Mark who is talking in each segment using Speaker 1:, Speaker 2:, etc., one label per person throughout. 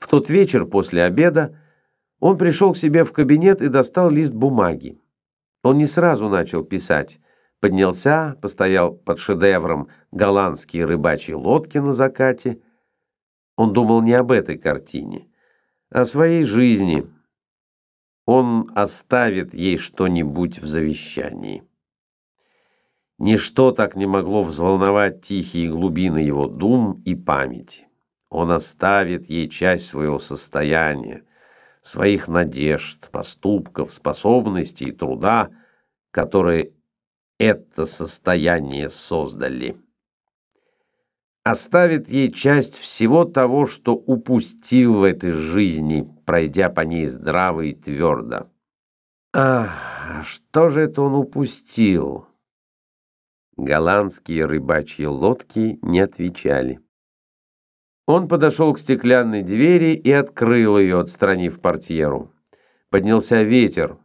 Speaker 1: В тот вечер после обеда он пришел к себе в кабинет и достал лист бумаги. Он не сразу начал писать. Поднялся, постоял под шедевром голландские рыбачьи лодки на закате. Он думал не об этой картине, а о своей жизни. Он оставит ей что-нибудь в завещании. Ничто так не могло взволновать тихие глубины его дум и памяти. Он оставит ей часть своего состояния, своих надежд, поступков, способностей и труда, которые это состояние создали. Оставит ей часть всего того, что упустил в этой жизни, пройдя по ней здраво и твердо. А что же это он упустил? Голландские рыбачьи лодки не отвечали. Он подошел к стеклянной двери и открыл ее, отстранив портьеру. Поднялся ветер.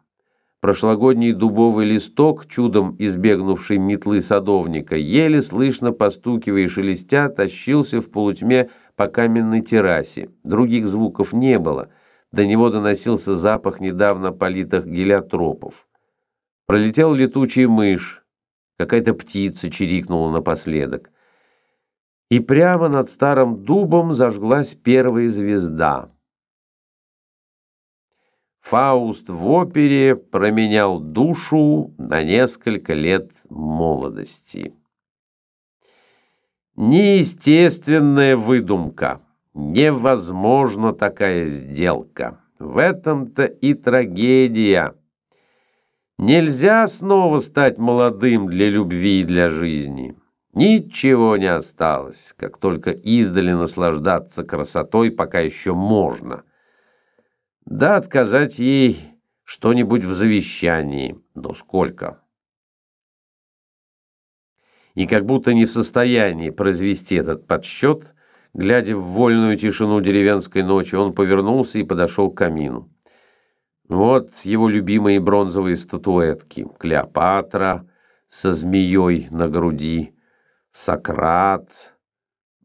Speaker 1: Прошлогодний дубовый листок, чудом избегнувший метлы садовника, еле слышно постукивая и шелестя, тащился в полутьме по каменной террасе. Других звуков не было. До него доносился запах недавно политых гелиотропов. Пролетел летучий мышь. Какая-то птица чирикнула напоследок. И прямо над старым дубом зажглась первая звезда. Фауст в опере променял душу на несколько лет молодости. Неестественная выдумка. Невозможно такая сделка. В этом-то и трагедия. Нельзя снова стать молодым для любви и для жизни. Ничего не осталось, как только издали наслаждаться красотой, пока еще можно. Да отказать ей что-нибудь в завещании, но сколько? И как будто не в состоянии произвести этот подсчет, глядя в вольную тишину деревенской ночи, он повернулся и подошел к камину. Вот его любимые бронзовые статуэтки. Клеопатра со змеей на груди, Сократ,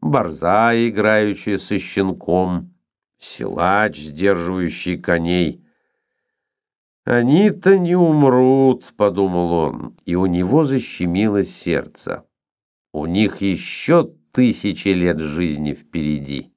Speaker 1: Борза, играющая со щенком, Силач, сдерживающий коней. «Они-то не умрут», — подумал он, и у него защемило сердце. «У них еще тысячи лет жизни впереди».